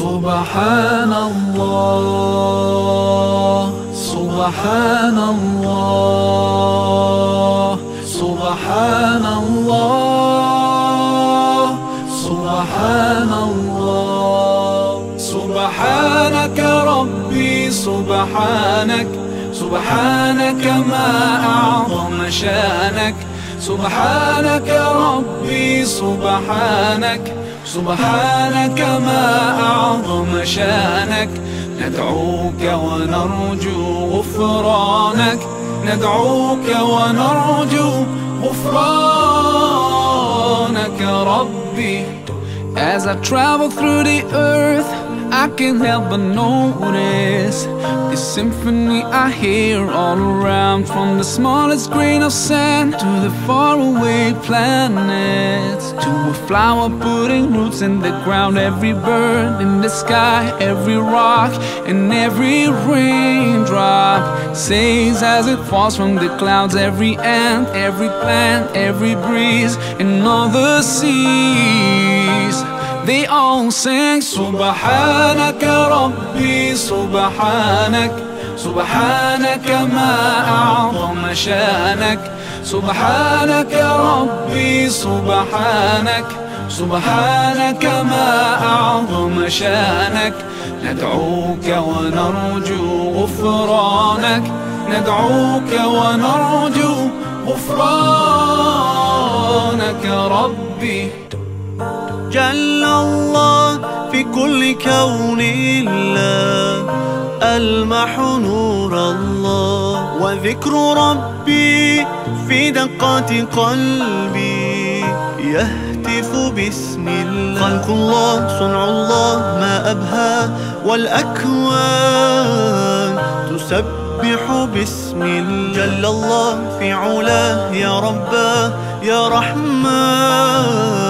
سبحان الله سبحان الله سبحان الله سبحان الله سبحانك ربي سبحانك سبحانك ما أعظم شأنك. سبحانك ربي سبحانك سبحانك ما أعظم شأنك. ندعوك ونرجو غفرانك. ندعوك ونرجو غفرانك ربي. As I travel through the earth I can't help but notice symphony I hear all around From the smallest grain of sand to the faraway planets To a flower putting roots in the ground Every bird in the sky, every rock and every raindrop Says as it falls from the clouds Every ant, every plant, every breeze And all the seas sing سبحانك ربي سبحانك سبحانك ما أعظم شأنك. سبحانك ربي سبحانك سبحانك ما أعظم شأنك. ندعوك ونرجو غفرانك. ندعوك ونرجو غفرانك ربي. جل الله في كل كون الله. ألمح نور الله. وذكر ربي في دقات قلبي. يهتف باسم الله. خلق الله صنع الله ما أبهى والأكوان. تسبح باسم الله. جل الله في علاه يا رباه يا رحمن.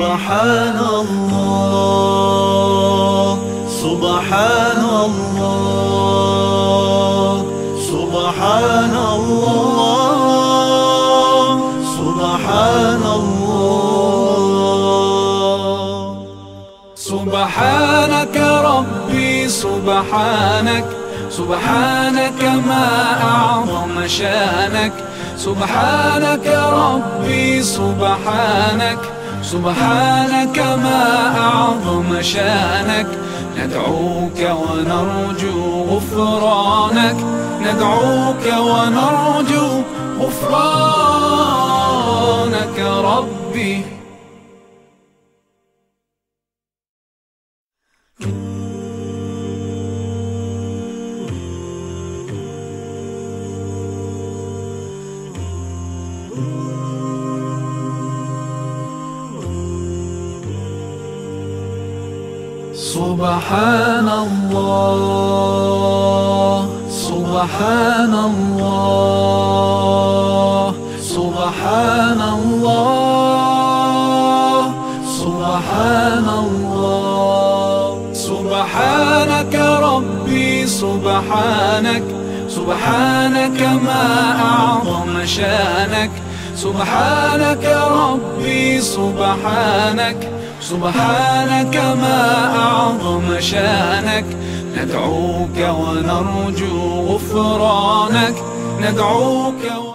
سبحان الله سبحان الله سبحان الله سبحان الله. سبحانك ربي سبحانك سبحانك ما أعظم شأنك. سبحانك ربي سبحانك. سبحانك ما أعظم شأنك. ندعوك ونرجو غفرانك. ندعوك ونرجو غفرانك ربي. سبحان الله سبحان الله سبحان الله سبحان الله سبحانك ربي سبحانك سبحانك ما أعظم شأنك سبحانك ربي سبحانك سبحانك ما أعظم شأنك. ندعوك ونرجو غفرانك. ندعوك